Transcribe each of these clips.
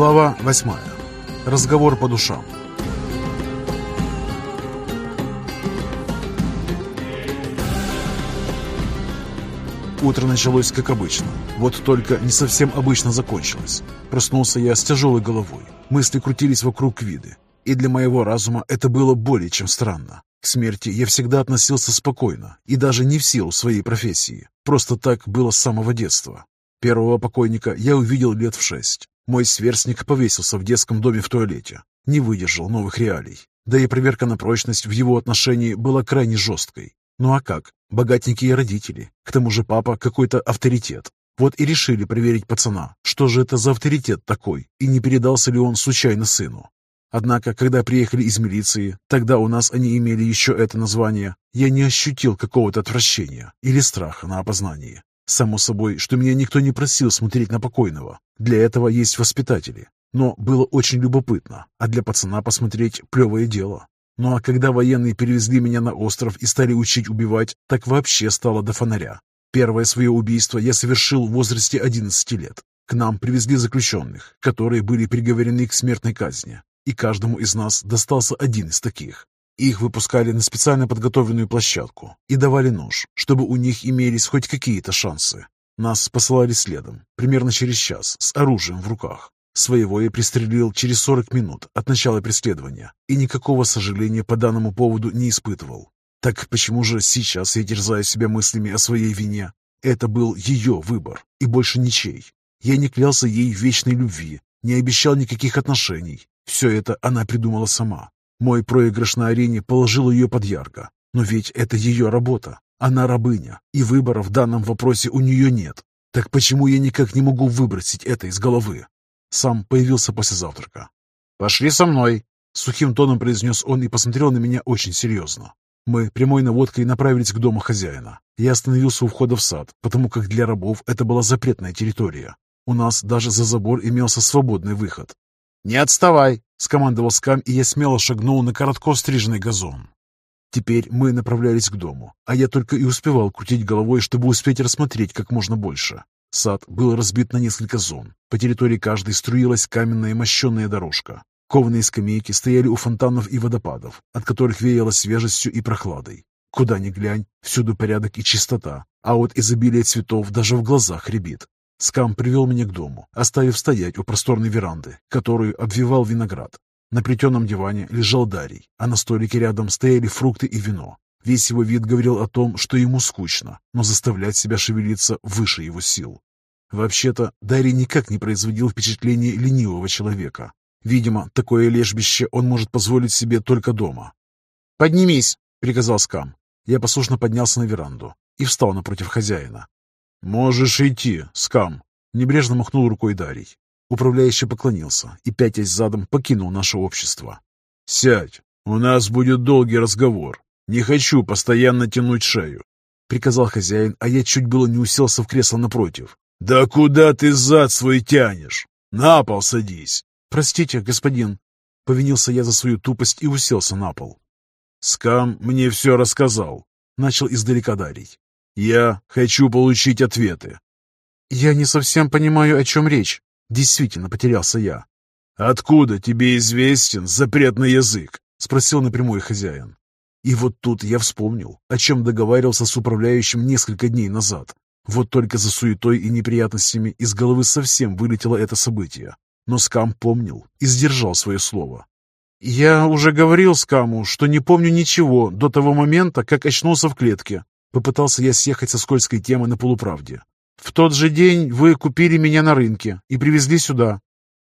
Глава 8. Разговор по душам. Утро началось как обычно, вот только не совсем обычно закончилось. Проснулся я с тяжелой головой, мысли крутились вокруг виды, и для моего разума это было более чем странно. К смерти я всегда относился спокойно и даже не в силу своей профессии. Просто так было с самого детства. Первого покойника я увидел лет в шесть. Мой сверстник повесился в детском доме в туалете. Не выдержал новых реалий. Да и проверка на прочность в его отношении была крайне жесткой. Ну а как? Богатенькие родители. К тому же папа какой-то авторитет. Вот и решили проверить пацана, что же это за авторитет такой, и не передался ли он случайно сыну. Однако, когда приехали из милиции, тогда у нас они имели еще это название, я не ощутил какого-то отвращения или страха на опознании. Само собой, что меня никто не просил смотреть на покойного. Для этого есть воспитатели. Но было очень любопытно, а для пацана посмотреть – плевое дело. Ну а когда военные перевезли меня на остров и стали учить убивать, так вообще стало до фонаря. Первое свое убийство я совершил в возрасте 11 лет. К нам привезли заключенных, которые были приговорены к смертной казни и каждому из нас достался один из таких. Их выпускали на специально подготовленную площадку и давали нож, чтобы у них имелись хоть какие-то шансы. Нас посылали следом, примерно через час, с оружием в руках. Своего я пристрелил через 40 минут от начала преследования и никакого сожаления по данному поводу не испытывал. Так почему же сейчас я терзаю себя мыслями о своей вине? Это был ее выбор и больше ничей. Я не клялся ей в вечной любви, не обещал никаких отношений, все это она придумала сама. Мой проигрыш на арене положил ее под ярко. Но ведь это ее работа. Она рабыня, и выбора в данном вопросе у нее нет. Так почему я никак не могу выбросить это из головы? Сам появился после завтрака. «Пошли со мной!» Сухим тоном произнес он и посмотрел на меня очень серьезно. Мы прямой наводкой направились к дому хозяина. Я остановился у входа в сад, потому как для рабов это была запретная территория. У нас даже за забор имелся свободный выход, «Не отставай!» — скомандовал Скам, и я смело шагнул на коротко стриженный газон. Теперь мы направлялись к дому, а я только и успевал крутить головой, чтобы успеть рассмотреть как можно больше. Сад был разбит на несколько зон. По территории каждой струилась каменная мощенная дорожка. Кованые скамейки стояли у фонтанов и водопадов, от которых веяло свежестью и прохладой. Куда ни глянь, всюду порядок и чистота, а вот изобилие цветов даже в глазах рябит. Скам привел меня к дому, оставив стоять у просторной веранды, которую обвивал виноград. На плетеном диване лежал Дарий, а на столике рядом стояли фрукты и вино. Весь его вид говорил о том, что ему скучно, но заставлять себя шевелиться выше его сил. Вообще-то, Дарий никак не производил впечатления ленивого человека. Видимо, такое лежбище он может позволить себе только дома. «Поднимись!» — приказал Скам. Я послушно поднялся на веранду и встал напротив хозяина. «Можешь идти, скам!» — небрежно махнул рукой Дарий. Управляющий поклонился и, пятясь задом, покинул наше общество. «Сядь, у нас будет долгий разговор. Не хочу постоянно тянуть шею», — приказал хозяин, а я чуть было не уселся в кресло напротив. «Да куда ты зад свой тянешь? На пол садись!» «Простите, господин», — повинился я за свою тупость и уселся на пол. «Скам мне все рассказал», — начал издалека Дарий. Я хочу получить ответы. Я не совсем понимаю, о чем речь. Действительно потерялся я. Откуда тебе известен запретный язык? Спросил напрямую хозяин. И вот тут я вспомнил, о чем договаривался с управляющим несколько дней назад. Вот только за суетой и неприятностями из головы совсем вылетело это событие. Но Скам помнил и сдержал свое слово. «Я уже говорил Скаму, что не помню ничего до того момента, как очнулся в клетке. Попытался я съехать со скользкой темы на полуправде. «В тот же день вы купили меня на рынке и привезли сюда».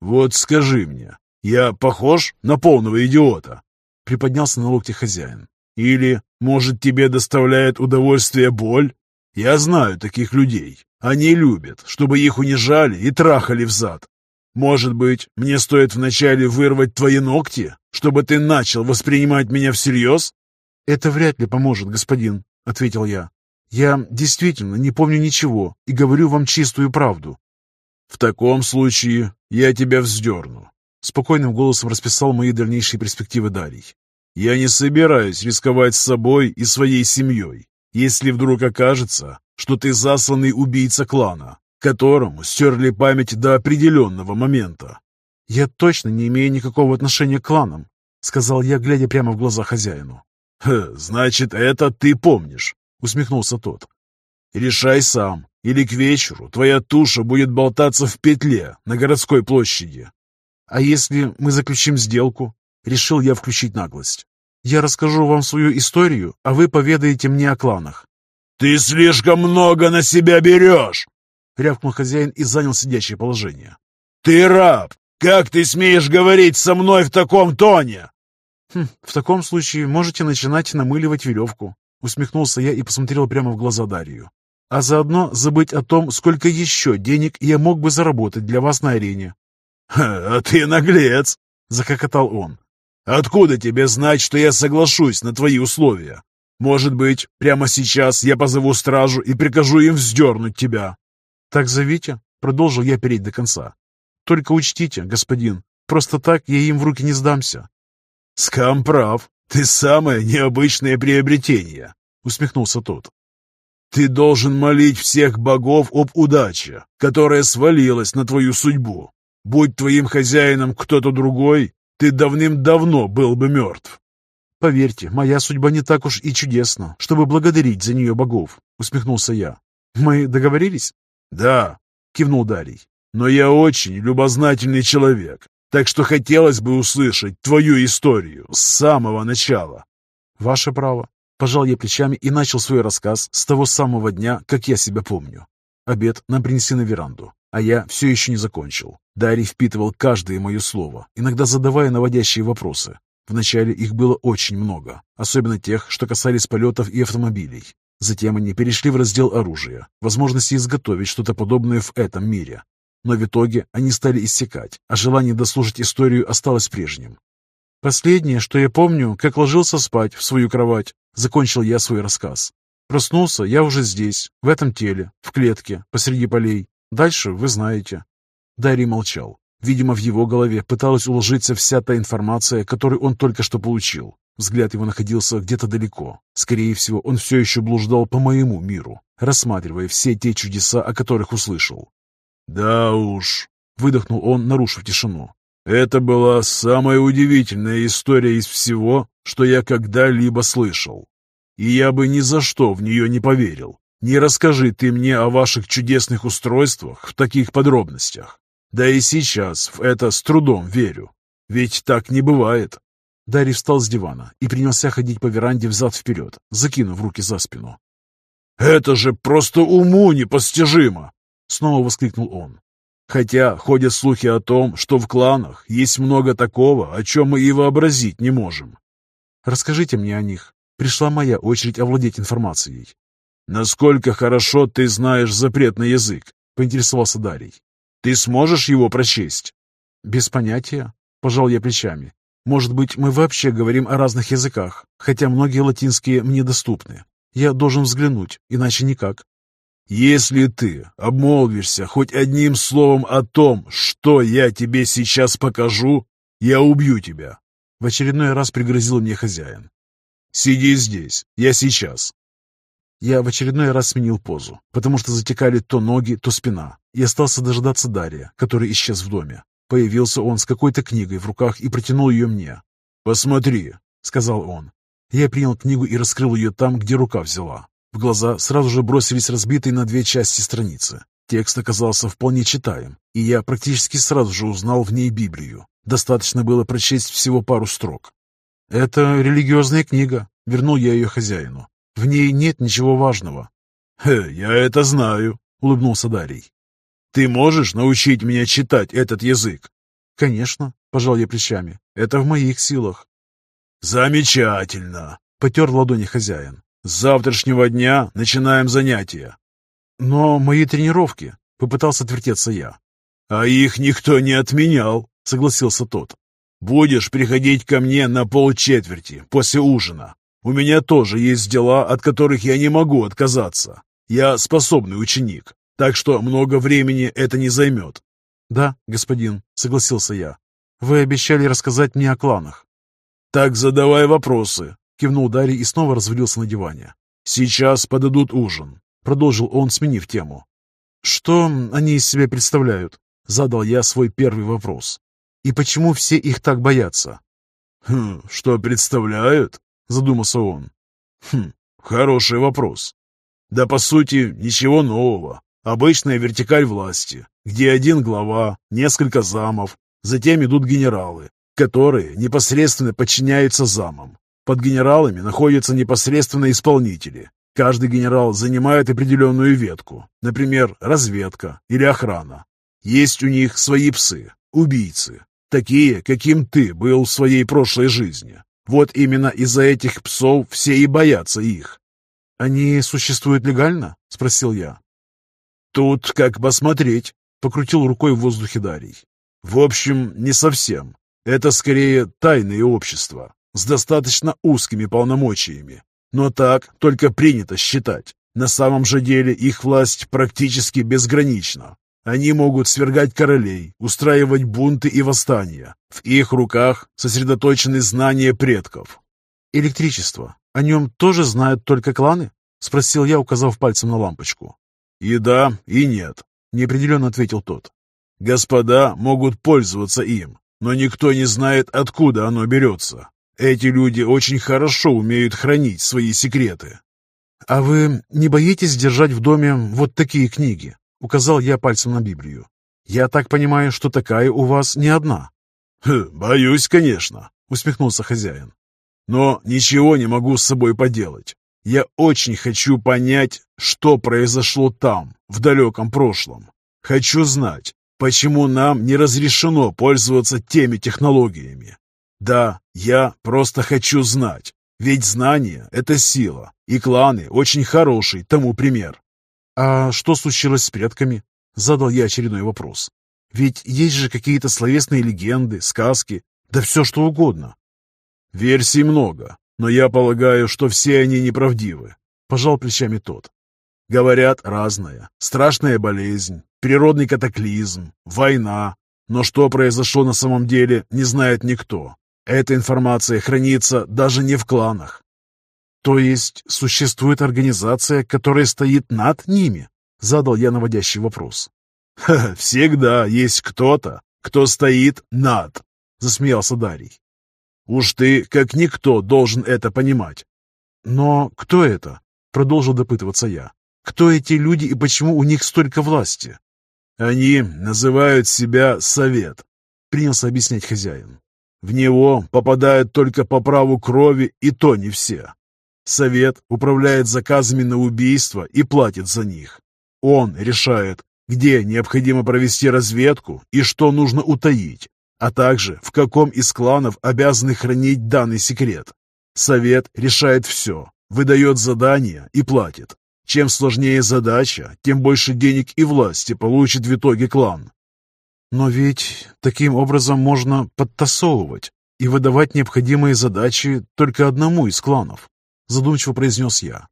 «Вот скажи мне, я похож на полного идиота?» Приподнялся на локте хозяин. «Или, может, тебе доставляет удовольствие боль? Я знаю таких людей. Они любят, чтобы их унижали и трахали в зад. Может быть, мне стоит вначале вырвать твои ногти, чтобы ты начал воспринимать меня всерьез?» «Это вряд ли поможет, господин», — ответил я. «Я действительно не помню ничего и говорю вам чистую правду». «В таком случае я тебя вздерну», — спокойным голосом расписал мои дальнейшие перспективы Дарий. «Я не собираюсь рисковать с собой и своей семьей, если вдруг окажется, что ты засланный убийца клана, которому стерли память до определенного момента. «Я точно не имею никакого отношения к кланам», — сказал я, глядя прямо в глаза хозяину. «Значит, это ты помнишь», — усмехнулся тот. «Решай сам, или к вечеру твоя туша будет болтаться в петле на городской площади». «А если мы заключим сделку?» Решил я включить наглость. «Я расскажу вам свою историю, а вы поведаете мне о кланах». «Ты слишком много на себя берешь!» — рявкнул хозяин и занял сидящее положение. «Ты раб! Как ты смеешь говорить со мной в таком тоне?» Хм, «В таком случае можете начинать намыливать веревку», — усмехнулся я и посмотрел прямо в глаза Дарью. «А заодно забыть о том, сколько еще денег я мог бы заработать для вас на арене». «А ты наглец!» — закокотал он. «Откуда тебе знать, что я соглашусь на твои условия? Может быть, прямо сейчас я позову стражу и прикажу им вздернуть тебя?» «Так зовите», — продолжил я переть до конца. «Только учтите, господин, просто так я им в руки не сдамся». «Скам прав, ты самое необычное приобретение», — усмехнулся тот. «Ты должен молить всех богов об удаче, которая свалилась на твою судьбу. Будь твоим хозяином кто-то другой, ты давным-давно был бы мертв». «Поверьте, моя судьба не так уж и чудесна, чтобы благодарить за нее богов», — усмехнулся я. «Мы договорились?» «Да», — кивнул Дарий, — «но я очень любознательный человек, так что хотелось бы услышать твою историю с самого начала». «Ваше право». Пожал я плечами и начал свой рассказ с того самого дня, как я себя помню. Обед нам принесли на веранду, а я все еще не закончил. Дарий впитывал каждое мое слово, иногда задавая наводящие вопросы. Вначале их было очень много, особенно тех, что касались полетов и автомобилей. Затем они перешли в раздел оружия, возможности изготовить что-то подобное в этом мире. Но в итоге они стали иссякать, а желание дослушать историю осталось прежним. «Последнее, что я помню, как ложился спать в свою кровать», — закончил я свой рассказ. «Проснулся я уже здесь, в этом теле, в клетке, посреди полей. Дальше вы знаете». Дарий молчал. Видимо, в его голове пыталась уложиться вся та информация, которую он только что получил. Взгляд его находился где-то далеко. Скорее всего, он все еще блуждал по моему миру, рассматривая все те чудеса, о которых услышал. «Да уж», — выдохнул он, нарушив тишину. «Это была самая удивительная история из всего, что я когда-либо слышал. И я бы ни за что в нее не поверил. Не расскажи ты мне о ваших чудесных устройствах в таких подробностях. Да и сейчас в это с трудом верю. Ведь так не бывает. Дарий встал с дивана и принялся ходить по веранде взад-вперед, закинув руки за спину. «Это же просто уму непостижимо!» — снова воскликнул он. «Хотя ходят слухи о том, что в кланах есть много такого, о чем мы и вообразить не можем». «Расскажите мне о них. Пришла моя очередь овладеть информацией». «Насколько хорошо ты знаешь запретный язык?» — поинтересовался Дарий. «Ты сможешь его прочесть?» «Без понятия», — пожал я плечами. Может быть, мы вообще говорим о разных языках, хотя многие латинские мне доступны. Я должен взглянуть, иначе никак. Если ты обмолвишься хоть одним словом о том, что я тебе сейчас покажу, я убью тебя. В очередной раз пригрозил мне хозяин. Сиди здесь, я сейчас. Я в очередной раз сменил позу, потому что затекали то ноги, то спина, и остался дожидаться Дария, который исчез в доме. Появился он с какой-то книгой в руках и протянул ее мне. «Посмотри», — сказал он. Я принял книгу и раскрыл ее там, где рука взяла. В глаза сразу же бросились разбитые на две части страницы. Текст оказался вполне читаем, и я практически сразу же узнал в ней Библию. Достаточно было прочесть всего пару строк. «Это религиозная книга», — вернул я ее хозяину. «В ней нет ничего важного». «Хе, я это знаю», — улыбнулся Дарий. Ты можешь научить меня читать этот язык?» «Конечно», — пожал я плечами. «Это в моих силах». «Замечательно!» — потер ладони хозяин. «С завтрашнего дня начинаем занятия». «Но мои тренировки...» — попытался отвертеться я. «А их никто не отменял», — согласился тот. «Будешь приходить ко мне на полчетверти после ужина. У меня тоже есть дела, от которых я не могу отказаться. Я способный ученик. Так что много времени это не займет. Да, господин, согласился я. Вы обещали рассказать мне о кланах. Так задавай вопросы, кивнул Дарий и снова развалился на диване. Сейчас подадут ужин, продолжил он, сменив тему. Что они из себя представляют? Задал я свой первый вопрос. И почему все их так боятся? «Хм, что представляют?» — задумался он. «Хм, хороший вопрос. Да, по сути, ничего нового. Обычная вертикаль власти, где один глава, несколько замов, затем идут генералы, которые непосредственно подчиняются замам. Под генералами находятся непосредственно исполнители. Каждый генерал занимает определенную ветку, например, разведка или охрана. Есть у них свои псы, убийцы, такие, каким ты был в своей прошлой жизни. Вот именно из-за этих псов все и боятся их. «Они существуют легально?» — спросил я. «Тут как посмотреть», — покрутил рукой в воздухе Дарий. «В общем, не совсем. Это скорее тайные общества с достаточно узкими полномочиями. Но так только принято считать. На самом же деле их власть практически безгранична. Они могут свергать королей, устраивать бунты и восстания. В их руках сосредоточены знания предков. «Электричество. О нем тоже знают только кланы?» — спросил я, указав пальцем на лампочку. «И да, и нет», — неопределенно ответил тот. «Господа могут пользоваться им, но никто не знает, откуда оно берется. Эти люди очень хорошо умеют хранить свои секреты». «А вы не боитесь держать в доме вот такие книги?» — указал я пальцем на Библию. «Я так понимаю, что такая у вас не одна». «Боюсь, конечно», — усмехнулся хозяин. «Но ничего не могу с собой поделать. Я очень хочу понять, что произошло там, в далеком прошлом. Хочу знать, почему нам не разрешено пользоваться теми технологиями. Да, я просто хочу знать, ведь знание — это сила, и кланы очень хороший тому пример. «А что случилось с предками?» — задал я очередной вопрос. «Ведь есть же какие-то словесные легенды, сказки, да все что угодно». «Версий много, но я полагаю, что все они неправдивы», — пожал плечами тот. «Говорят разное. Страшная болезнь, природный катаклизм, война. Но что произошло на самом деле, не знает никто. Эта информация хранится даже не в кланах. «То есть существует организация, которая стоит над ними?» — задал я наводящий вопрос. «Ха, всегда есть кто-то, кто стоит над», — засмеялся Дарий. «Уж ты, как никто, должен это понимать». «Но кто это?» — продолжил допытываться я. «Кто эти люди и почему у них столько власти?» «Они называют себя Совет», — принялся объяснять хозяин. «В него попадают только по праву крови, и то не все. Совет управляет заказами на убийство и платит за них. Он решает, где необходимо провести разведку и что нужно утаить, а также в каком из кланов обязаны хранить данный секрет. Совет решает все, выдает задания и платит. Чем сложнее задача, тем больше денег и власти получит в итоге клан. Но ведь таким образом можно подтасовывать и выдавать необходимые задачи только одному из кланов задумчиво произнес я.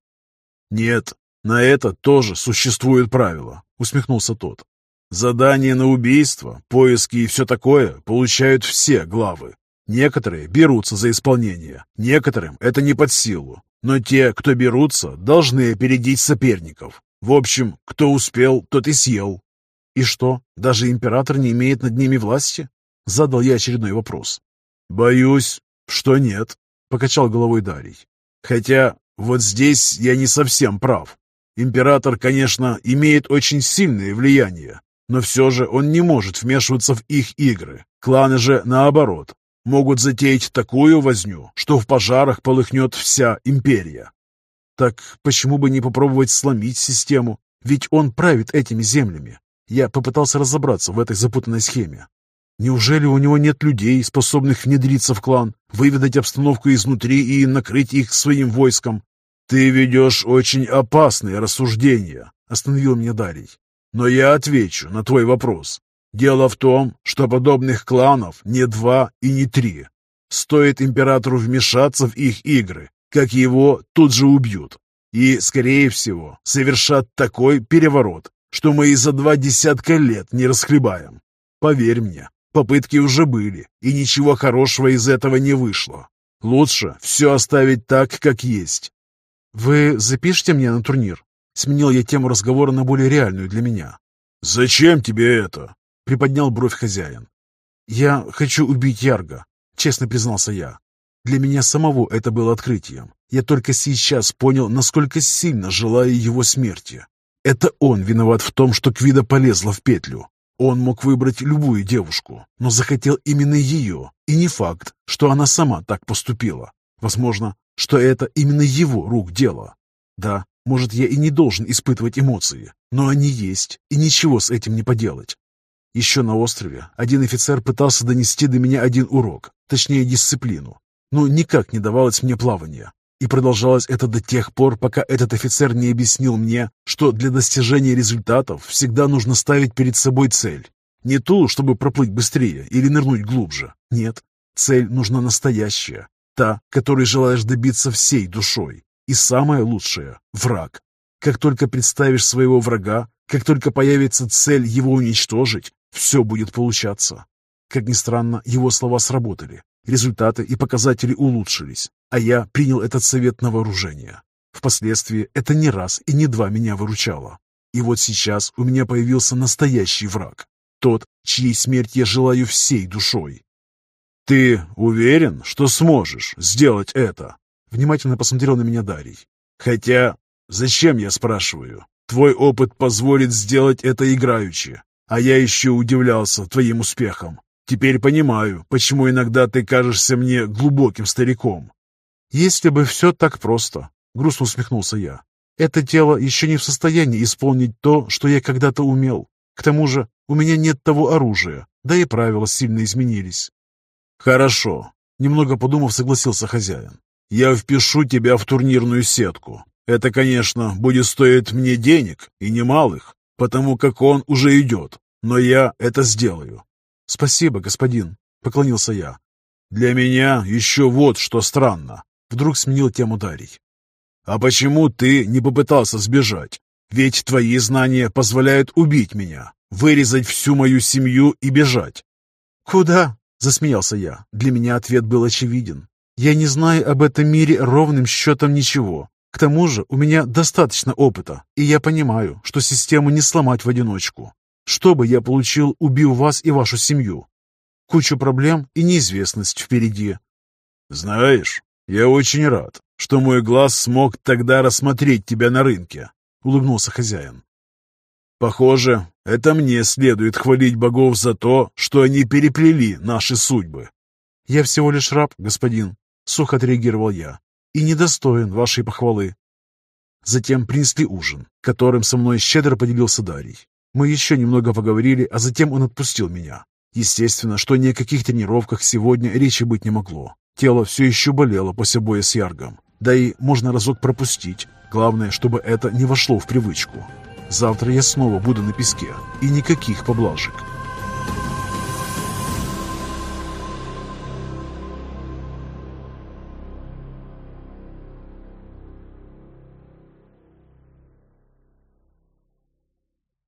«Нет, на это тоже существуют правила», — усмехнулся тот. «Задания на убийство, поиски и все такое получают все главы. Некоторые берутся за исполнение, некоторым это не под силу, но те, кто берутся, должны опередить соперников. В общем, кто успел, тот и съел». «И что, даже император не имеет над ними власти?» Задал я очередной вопрос. «Боюсь, что нет», — покачал головой Дарий. Хотя вот здесь я не совсем прав. Император, конечно, имеет очень сильное влияние, но все же он не может вмешиваться в их игры. Кланы же, наоборот, могут затеять такую возню, что в пожарах полыхнет вся империя. Так почему бы не попробовать сломить систему? Ведь он правит этими землями. Я попытался разобраться в этой запутанной схеме. Неужели у него нет людей, способных внедриться в клан, выведать обстановку изнутри и накрыть их своим войском? Ты ведешь очень опасные рассуждения, остановил меня Дарий. Но я отвечу на твой вопрос. Дело в том, что подобных кланов не два и не три. Стоит императору вмешаться в их игры, как его тут же убьют. И, скорее всего, совершат такой переворот, что мы и за два десятка лет не расхлебаем. Поверь мне, Попытки уже были, и ничего хорошего из этого не вышло. Лучше все оставить так, как есть. «Вы запишите мне на турнир?» Сменил я тему разговора на более реальную для меня. «Зачем тебе это?» — приподнял бровь хозяин. «Я хочу убить Ярга», — честно признался я. Для меня самого это было открытием. Я только сейчас понял, насколько сильно желаю его смерти. Это он виноват в том, что Квида полезла в петлю. Он мог выбрать любую девушку, но захотел именно ее, и не факт, что она сама так поступила. Возможно, что это именно его рук дело. Да, может, я и не должен испытывать эмоции, но они есть, и ничего с этим не поделать. Еще на острове один офицер пытался донести до меня один урок, точнее дисциплину, но никак не давалось мне плавание. И продолжалось это до тех пор, пока этот офицер не объяснил мне, что для достижения результатов всегда нужно ставить перед собой цель. Не ту, чтобы проплыть быстрее или нырнуть глубже. Нет, цель нужна настоящая, та, которой желаешь добиться всей душой. И самое лучшее – враг. Как только представишь своего врага, как только появится цель его уничтожить, все будет получаться. Как ни странно, его слова сработали. Результаты и показатели улучшились, а я принял этот совет на вооружение. Впоследствии это не раз и не два меня выручало. И вот сейчас у меня появился настоящий враг. Тот, чьей смерть я желаю всей душой. «Ты уверен, что сможешь сделать это?» Внимательно посмотрел на меня Дарий. «Хотя, зачем я спрашиваю? Твой опыт позволит сделать это играючи, а я еще удивлялся твоим успехам. Теперь понимаю, почему иногда ты кажешься мне глубоким стариком. Если бы все так просто, грустно усмехнулся я. Это тело еще не в состоянии исполнить то, что я когда-то умел. К тому же у меня нет того оружия, да и правила сильно изменились. Хорошо, немного подумав, согласился хозяин. Я впишу тебя в турнирную сетку. Это, конечно, будет стоить мне денег, и немалых, потому как он уже идет, но я это сделаю. «Спасибо, господин», — поклонился я. «Для меня еще вот что странно», — вдруг сменил тему Дарий. «А почему ты не попытался сбежать? Ведь твои знания позволяют убить меня, вырезать всю мою семью и бежать». «Куда?» — засмеялся я. Для меня ответ был очевиден. «Я не знаю об этом мире ровным счетом ничего. К тому же у меня достаточно опыта, и я понимаю, что систему не сломать в одиночку. Что бы я получил, убив вас и вашу семью? Кучу проблем и неизвестность впереди. Знаешь, я очень рад, что мой глаз смог тогда рассмотреть тебя на рынке, улыбнулся хозяин. Похоже, это мне следует хвалить богов за то, что они переплели наши судьбы. Я всего лишь раб, господин, сухо отреагировал я, и недостоин вашей похвалы. Затем принесли ужин, которым со мной щедро поделился Дарий. Мы еще немного поговорили, а затем он отпустил меня. Естественно, что ни о каких тренировках сегодня речи быть не могло. Тело все еще болело после боя с Яргом. Да и можно разок пропустить. Главное, чтобы это не вошло в привычку. Завтра я снова буду на песке. И никаких поблажек.